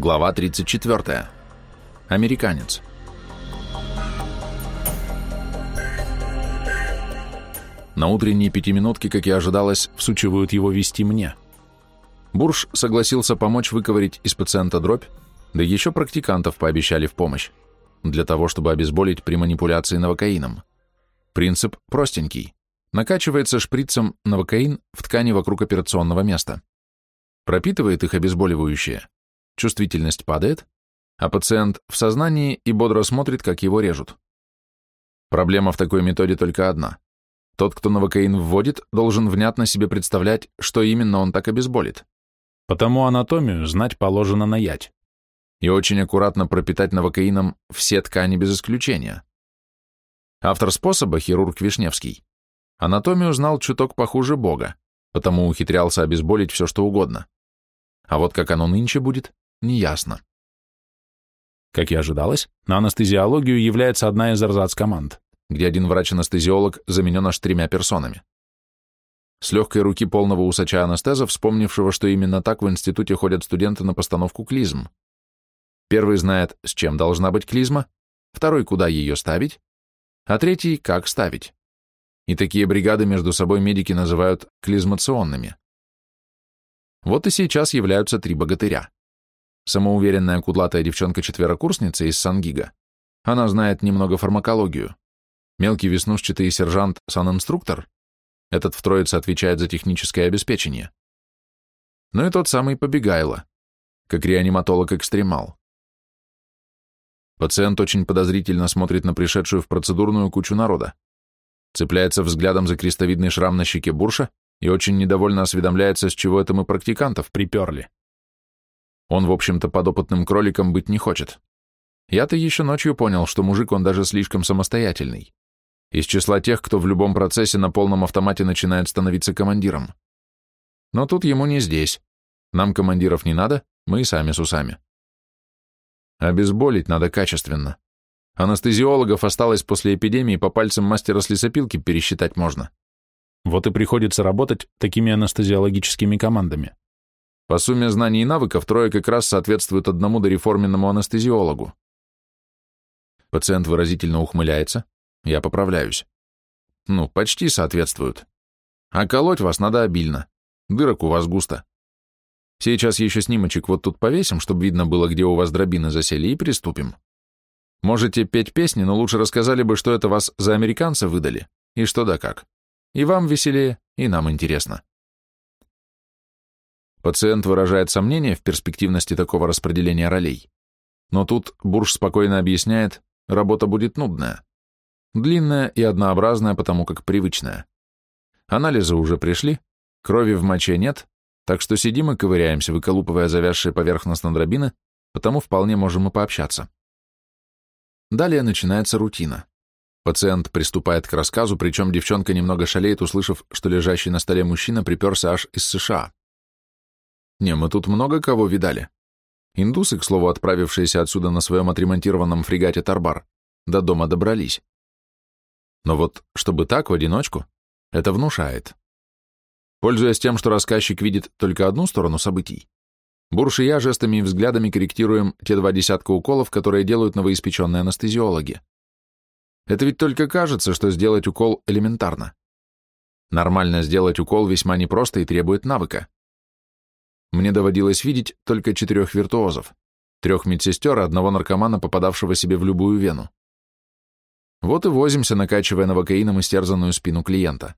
Глава 34. Американец. На утренние пятиминутки, как и ожидалось, всучивают его вести мне. Бурж согласился помочь выковырить из пациента дробь, да еще практикантов пообещали в помощь, для того, чтобы обезболить при манипуляции новокаином. Принцип простенький. Накачивается шприцем новокаин в ткани вокруг операционного места. Пропитывает их обезболивающее – чувствительность падает, а пациент в сознании и бодро смотрит, как его режут. Проблема в такой методе только одна. Тот, кто новокаин вводит, должен внятно себе представлять, что именно он так обезболит. Потому анатомию знать положено наять. И очень аккуратно пропитать новокаином все ткани без исключения. Автор способа, хирург Вишневский, анатомию знал чуток похуже Бога, потому ухитрялся обезболить все, что угодно. А вот как оно нынче будет, неясно. Как и ожидалось, на анестезиологию является одна из команд, где один врач-анестезиолог заменен аж тремя персонами. С легкой руки полного усача анестеза, вспомнившего, что именно так в институте ходят студенты на постановку клизм. Первый знает, с чем должна быть клизма, второй, куда ее ставить, а третий, как ставить. И такие бригады между собой медики называют клизмационными. Вот и сейчас являются три богатыря. Самоуверенная кудлатая девчонка-четверокурсница из Сангига. Она знает немного фармакологию. Мелкий веснушчатый сержант-санинструктор. Этот в троице отвечает за техническое обеспечение. Ну и тот самый Побегайло, как реаниматолог-экстремал. Пациент очень подозрительно смотрит на пришедшую в процедурную кучу народа. Цепляется взглядом за крестовидный шрам на щеке Бурша и очень недовольно осведомляется, с чего это мы практикантов приперли. Он, в общем-то, подопытным кроликом быть не хочет. Я-то еще ночью понял, что мужик он даже слишком самостоятельный. Из числа тех, кто в любом процессе на полном автомате начинает становиться командиром. Но тут ему не здесь. Нам командиров не надо, мы и сами с усами. Обезболить надо качественно. Анестезиологов осталось после эпидемии по пальцам мастера с лесопилки пересчитать можно. Вот и приходится работать такими анестезиологическими командами. По сумме знаний и навыков трое как раз соответствуют одному дореформенному анестезиологу. Пациент выразительно ухмыляется, я поправляюсь. Ну, почти соответствуют. А колоть вас надо обильно. Дырок у вас густо. Сейчас еще снимочек вот тут повесим, чтобы видно было, где у вас дробины засели, и приступим. Можете петь песни, но лучше рассказали бы, что это вас за американца выдали, и что да как. И вам веселее, и нам интересно. Пациент выражает сомнение в перспективности такого распределения ролей. Но тут Бурж спокойно объясняет, работа будет нудная. Длинная и однообразная, потому как привычная. Анализы уже пришли, крови в моче нет, так что сидим и ковыряемся, выколупывая завязшие поверхностно дробины, потому вполне можем и пообщаться. Далее начинается рутина. Пациент приступает к рассказу, причем девчонка немного шалеет, услышав, что лежащий на столе мужчина приперся аж из США. Не, мы тут много кого видали. Индусы, к слову, отправившиеся отсюда на своем отремонтированном фрегате Тарбар, до дома добрались. Но вот, чтобы так, в одиночку, это внушает. Пользуясь тем, что рассказчик видит только одну сторону событий, Бурш и я жестами и взглядами корректируем те два десятка уколов, которые делают новоиспеченные анестезиологи. Это ведь только кажется, что сделать укол элементарно. Нормально сделать укол весьма непросто и требует навыка. Мне доводилось видеть только четырех виртуозов, трех медсестер и одного наркомана, попадавшего себе в любую вену. Вот и возимся, накачивая новокаином истерзанную спину клиента.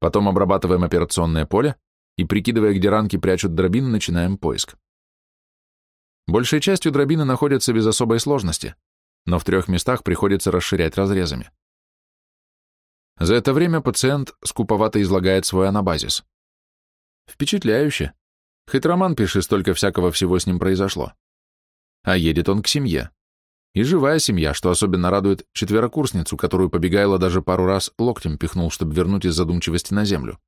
Потом обрабатываем операционное поле и, прикидывая, где ранки прячут дробины, начинаем поиск. Большей частью дробины находятся без особой сложности, но в трех местах приходится расширять разрезами. За это время пациент скуповато излагает свой анабазис. Впечатляюще. Хоть роман пиши, столько всякого всего с ним произошло. А едет он к семье. И живая семья, что особенно радует четверокурсницу, которую Побегайло даже пару раз локтем пихнул, чтобы вернуть из задумчивости на землю.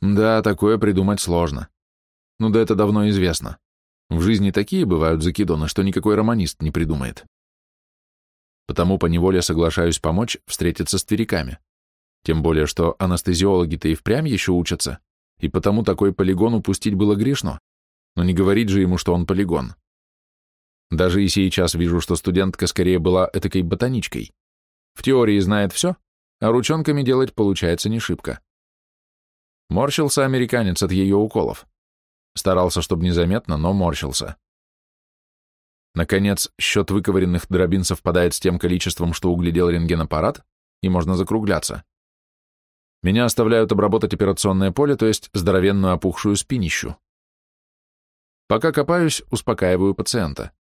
Да, такое придумать сложно. Ну да это давно известно. В жизни такие бывают закидоны, что никакой романист не придумает. Потому поневоле соглашаюсь помочь встретиться с твериками. Тем более, что анестезиологи-то и впрямь еще учатся, и потому такой полигон упустить было грешно. но не говорить же ему, что он полигон. Даже и сейчас вижу, что студентка скорее была этакой ботаничкой. В теории знает все, а ручонками делать получается не шибко. Морщился американец от ее уколов. Старался, чтобы незаметно, но морщился. Наконец, счет выковыренных дробин совпадает с тем количеством, что углядел рентгенаппарат, и можно закругляться. Меня оставляют обработать операционное поле, то есть здоровенную опухшую спинищу. Пока копаюсь, успокаиваю пациента.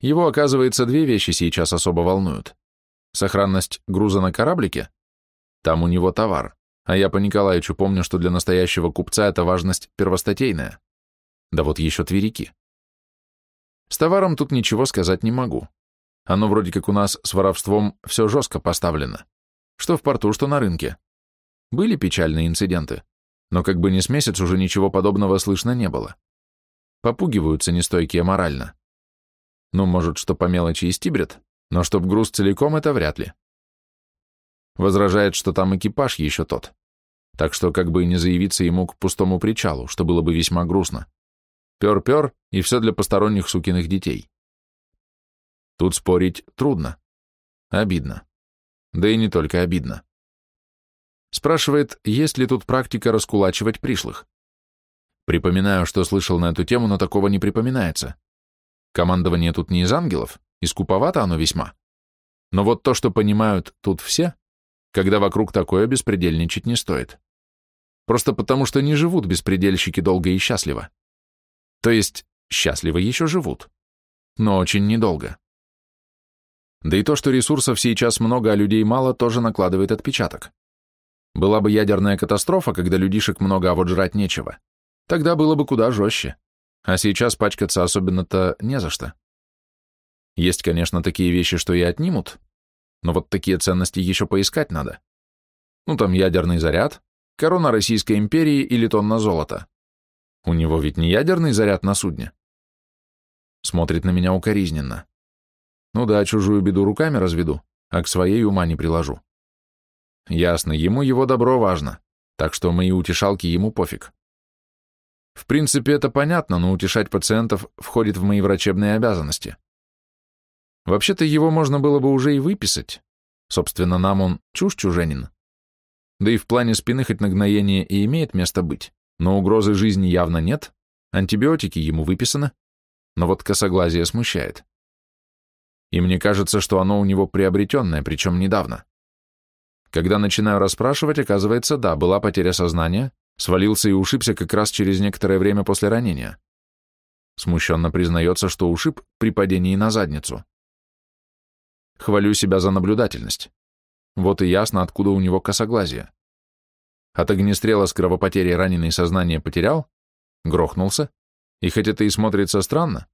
Его, оказывается, две вещи сейчас особо волнуют. Сохранность груза на кораблике? Там у него товар, а я по Николаевичу помню, что для настоящего купца эта важность первостатейная. Да вот еще тверики. С товаром тут ничего сказать не могу. Оно вроде как у нас с воровством все жестко поставлено. Что в порту, что на рынке. Были печальные инциденты, но как бы не с месяц уже ничего подобного слышно не было. Попугиваются нестойкие морально. Ну, может, что по мелочи и стибрят, но чтоб груз целиком, это вряд ли. Возражает, что там экипаж еще тот. Так что как бы и не заявиться ему к пустому причалу, что было бы весьма грустно. Пер-пер, и все для посторонних сукиных детей. Тут спорить трудно. Обидно. Да и не только обидно. Спрашивает, есть ли тут практика раскулачивать пришлых. Припоминаю, что слышал на эту тему, но такого не припоминается. Командование тут не из ангелов, и оно весьма. Но вот то, что понимают тут все, когда вокруг такое беспредельничать не стоит. Просто потому, что не живут беспредельщики долго и счастливо. То есть, счастливо еще живут, но очень недолго. Да и то, что ресурсов сейчас много, а людей мало, тоже накладывает отпечаток. Была бы ядерная катастрофа, когда людишек много, а вот жрать нечего. Тогда было бы куда жестче. А сейчас пачкаться особенно-то не за что. Есть, конечно, такие вещи, что и отнимут, но вот такие ценности еще поискать надо. Ну, там ядерный заряд, корона Российской империи или тонна золота. У него ведь не ядерный заряд на судне. Смотрит на меня укоризненно. Ну да, чужую беду руками разведу, а к своей ума не приложу. Ясно, ему его добро важно, так что мои утешалки ему пофиг. В принципе, это понятно, но утешать пациентов входит в мои врачебные обязанности. Вообще-то его можно было бы уже и выписать. Собственно, нам он чушь чуженин. Да и в плане спины хоть нагноение и имеет место быть, но угрозы жизни явно нет, антибиотики ему выписаны, но вот косоглазие смущает. И мне кажется, что оно у него приобретенное, причем недавно. Когда начинаю расспрашивать, оказывается, да, была потеря сознания, свалился и ушибся как раз через некоторое время после ранения. Смущенно признается, что ушиб при падении на задницу. Хвалю себя за наблюдательность. Вот и ясно, откуда у него косоглазие. От огнестрела с кровопотерей раненый сознание потерял, грохнулся, и хоть это и смотрится странно,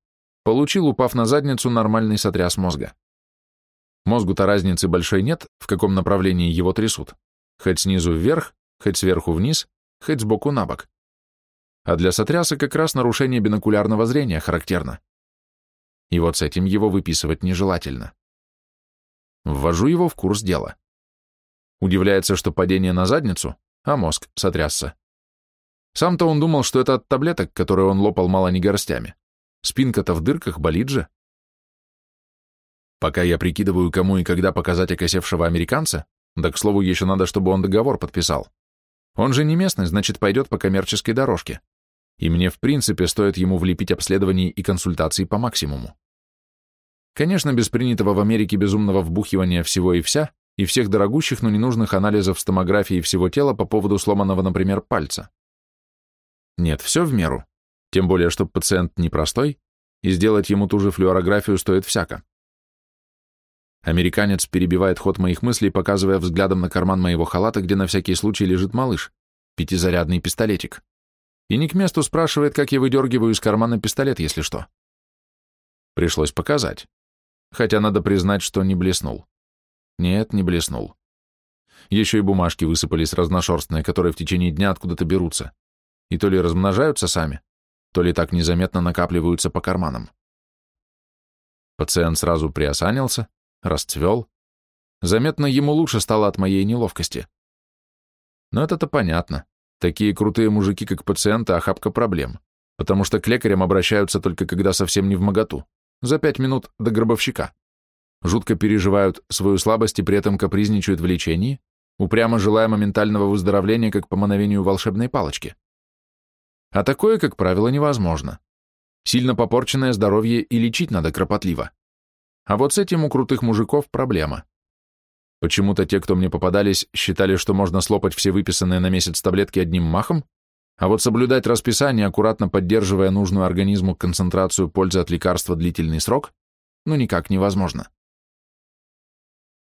получил, упав на задницу, нормальный сотряс мозга. Мозгу-то разницы большой нет, в каком направлении его трясут. Хоть снизу вверх, хоть сверху вниз, хоть сбоку на бок. А для сотряса как раз нарушение бинокулярного зрения характерно. И вот с этим его выписывать нежелательно. Ввожу его в курс дела. Удивляется, что падение на задницу, а мозг сотрясся. Сам-то он думал, что это от таблеток, которые он лопал мало не горстями. Спинка-то в дырках, болит же. Пока я прикидываю, кому и когда показать окосевшего американца, да, к слову, еще надо, чтобы он договор подписал. Он же не местный, значит, пойдет по коммерческой дорожке. И мне, в принципе, стоит ему влепить обследований и консультаций по максимуму. Конечно, без принятого в Америке безумного вбухивания всего и вся, и всех дорогущих, но ненужных анализов с томографии всего тела по поводу сломанного, например, пальца. Нет, все в меру. Тем более, что пациент непростой, и сделать ему ту же флюорографию стоит всяко. Американец перебивает ход моих мыслей, показывая взглядом на карман моего халата, где на всякий случай лежит малыш, пятизарядный пистолетик. И не к месту спрашивает, как я выдергиваю из кармана пистолет, если что. Пришлось показать. Хотя надо признать, что не блеснул. Нет, не блеснул. Еще и бумажки высыпались разношерстные, которые в течение дня откуда-то берутся. И то ли размножаются сами, то ли так незаметно накапливаются по карманам. Пациент сразу приосанился, расцвел. Заметно ему лучше стало от моей неловкости. Но это-то понятно. Такие крутые мужики, как пациенты, охапка проблем. потому что к лекарям обращаются только когда совсем не в моготу, за пять минут до гробовщика. Жутко переживают свою слабость и при этом капризничают в лечении, упрямо желая моментального выздоровления, как по мановению волшебной палочки. А такое, как правило, невозможно. Сильно попорченное здоровье и лечить надо кропотливо. А вот с этим у крутых мужиков проблема. Почему-то те, кто мне попадались, считали, что можно слопать все выписанные на месяц таблетки одним махом, а вот соблюдать расписание, аккуратно поддерживая нужную организму концентрацию пользы от лекарства длительный срок, ну никак невозможно.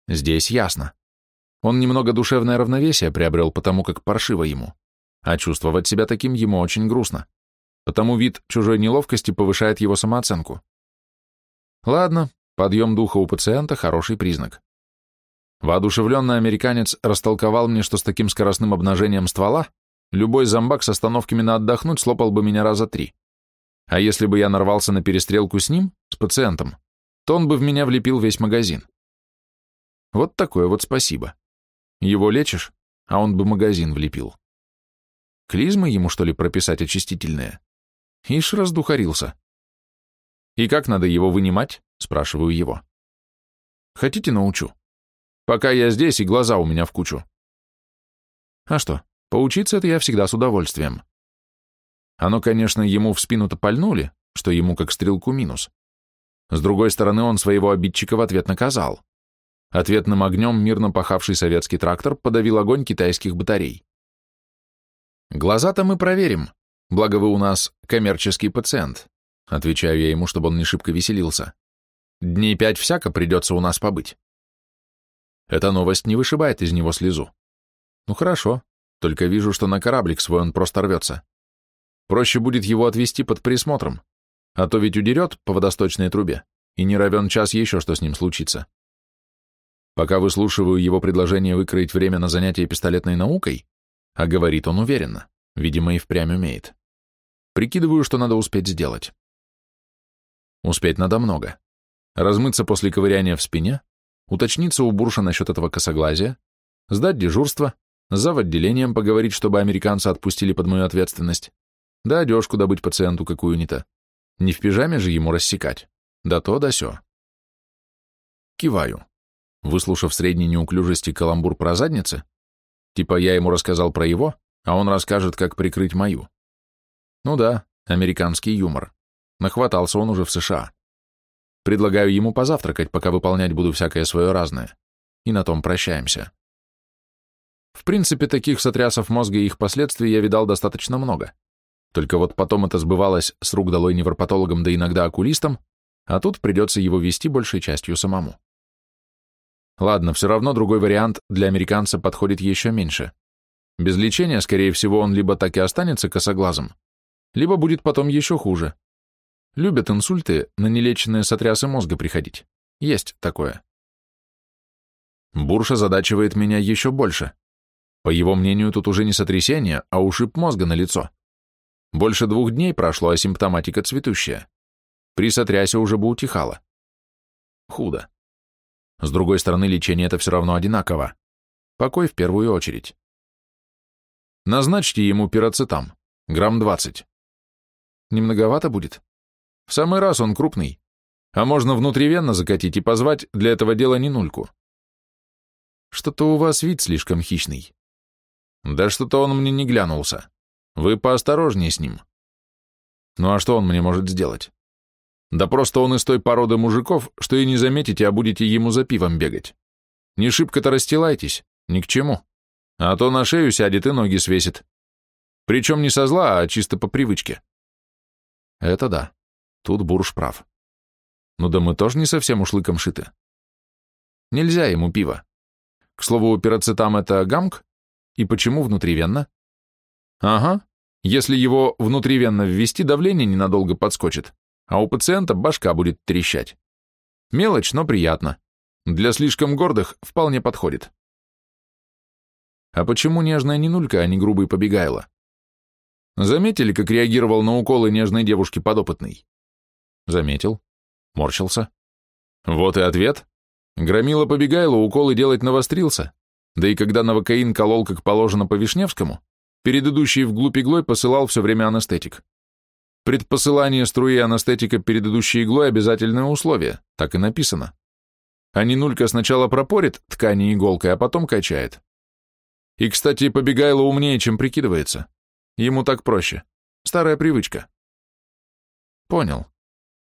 Здесь ясно. Он немного душевное равновесие приобрел, потому как паршиво ему, а чувствовать себя таким ему очень грустно, потому вид чужой неловкости повышает его самооценку. Ладно, подъем духа у пациента – хороший признак. Воодушевленный американец растолковал мне, что с таким скоростным обнажением ствола любой зомбак с остановками на отдохнуть слопал бы меня раза три. А если бы я нарвался на перестрелку с ним, с пациентом, то он бы в меня влепил весь магазин. Вот такое вот спасибо. Его лечишь, а он бы магазин влепил. Клизмы ему, что ли, прописать очистительные? Ишь раздухарился. И как надо его вынимать? Спрашиваю его. Хотите, научу? Пока я здесь, и глаза у меня в кучу. А что, поучиться это я всегда с удовольствием. Оно, конечно, ему в спину-то пальнули, что ему как стрелку минус. С другой стороны, он своего обидчика в ответ наказал. Ответным огнем мирно пахавший советский трактор подавил огонь китайских батарей. Глаза-то мы проверим, благо вы у нас коммерческий пациент, отвечаю я ему, чтобы он не шибко веселился. Дней пять всяко придется у нас побыть. Эта новость не вышибает из него слезу. Ну хорошо, только вижу, что на кораблик свой он просто рвется. Проще будет его отвезти под присмотром, а то ведь удерет по водосточной трубе, и не равен час еще, что с ним случится. Пока выслушиваю его предложение выкроить время на занятие пистолетной наукой, а говорит он уверенно, видимо, и впрямь умеет. Прикидываю, что надо успеть сделать. Успеть надо много. Размыться после ковыряния в спине, уточниться у Бурша насчет этого косоглазия, сдать дежурство, за отделением поговорить, чтобы американцы отпустили под мою ответственность, да одежку добыть пациенту какую-нибудь. Не в пижаме же ему рассекать. Да то, да сё. Киваю. Выслушав средней неуклюжести каламбур про задницы, типа я ему рассказал про его, а он расскажет, как прикрыть мою. Ну да, американский юмор. Нахватался он уже в США. Предлагаю ему позавтракать, пока выполнять буду всякое свое разное. И на том прощаемся. В принципе, таких сотрясов мозга и их последствий я видал достаточно много. Только вот потом это сбывалось с рук долой невропатологам, да иногда окулистам, а тут придется его вести большей частью самому. Ладно, все равно другой вариант для американца подходит еще меньше. Без лечения, скорее всего, он либо так и останется косоглазом, либо будет потом еще хуже, Любят инсульты на нелеченные сотрясы мозга приходить. Есть такое. Бурша задачивает меня еще больше. По его мнению, тут уже не сотрясение, а ушиб мозга на лицо. Больше двух дней прошло, а симптоматика цветущая. При сотрясе уже бы утихала. Худо. С другой стороны, лечение это все равно одинаково. Покой в первую очередь. Назначьте ему пироцетам, грамм 20. Немноговато будет? В самый раз он крупный. А можно внутривенно закатить и позвать для этого дела не нульку. Что-то у вас вид слишком хищный. Да что-то он мне не глянулся. Вы поосторожнее с ним. Ну а что он мне может сделать? Да просто он из той породы мужиков, что и не заметите, а будете ему за пивом бегать. Не шибко-то расстилайтесь, ни к чему. А то на шею сядет и ноги свесит. Причем не со зла, а чисто по привычке. Это да. Тут Бурж прав. Ну да мы тоже не совсем уж шиты. Нельзя ему пиво. К слову, пироцетам это гамк? И почему внутривенно? Ага, если его внутривенно ввести, давление ненадолго подскочит, а у пациента башка будет трещать. Мелочь, но приятно. Для слишком гордых вполне подходит. А почему нежная нинулька, а не грубый побегайла? Заметили, как реагировал на уколы нежной девушки подопытный? Заметил. Морщился. Вот и ответ. Громила побегайло, уколы делать навострился. Да и когда новокаин колол, как положено по Вишневскому, предыдущий вглубь иглой посылал все время анестетик. Предпосылание струи анестетика перед идущей иглой – обязательное условие, так и написано. А Нинулька сначала пропорит ткани иголкой, а потом качает. И, кстати, Побегайло умнее, чем прикидывается. Ему так проще. Старая привычка. Понял.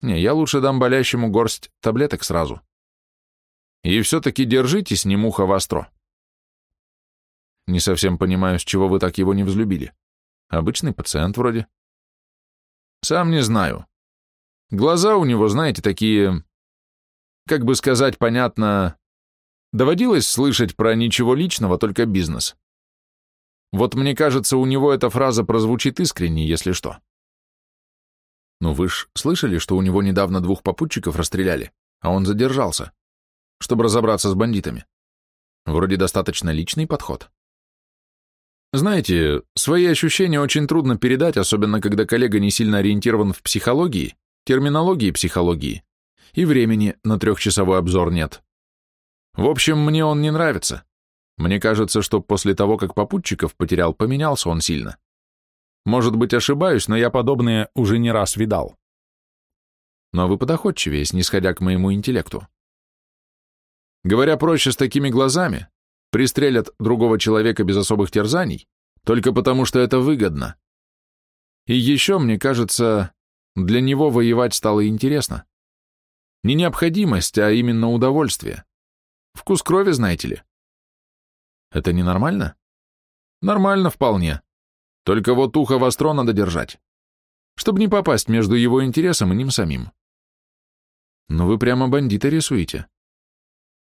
Не, я лучше дам болящему горсть таблеток сразу. И все-таки держитесь, не муха востро. Не совсем понимаю, с чего вы так его не взлюбили. Обычный пациент вроде. Сам не знаю. Глаза у него, знаете, такие... Как бы сказать, понятно... Доводилось слышать про ничего личного, только бизнес. Вот мне кажется, у него эта фраза прозвучит искренне, если что. Ну вы ж слышали, что у него недавно двух попутчиков расстреляли, а он задержался, чтобы разобраться с бандитами. Вроде достаточно личный подход. Знаете, свои ощущения очень трудно передать, особенно когда коллега не сильно ориентирован в психологии, терминологии психологии, и времени на трехчасовой обзор нет. В общем, мне он не нравится. Мне кажется, что после того, как попутчиков потерял, поменялся он сильно. Может быть, ошибаюсь, но я подобное уже не раз видал. Но вы подоходчивее, снисходя к моему интеллекту. Говоря проще, с такими глазами, пристрелят другого человека без особых терзаний, только потому что это выгодно. И еще, мне кажется, для него воевать стало интересно. Не необходимость, а именно удовольствие. Вкус крови, знаете ли. Это ненормально? Нормально вполне. Только вот ухо востро надо держать, чтобы не попасть между его интересом и ним самим. Но вы прямо бандита рисуете.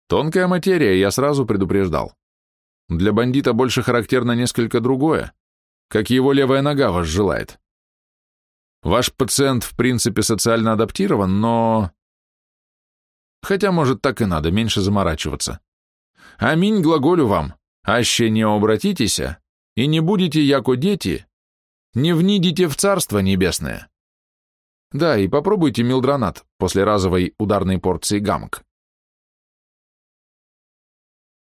Тонкая материя, я сразу предупреждал. Для бандита больше характерно несколько другое, как его левая нога вас желает. Ваш пациент в принципе социально адаптирован, но... Хотя, может, так и надо, меньше заморачиваться. Аминь глаголю вам, аще не обратитеся, и не будете, яко дети, не внидите в Царство Небесное. Да, и попробуйте милдронат после разовой ударной порции гамок.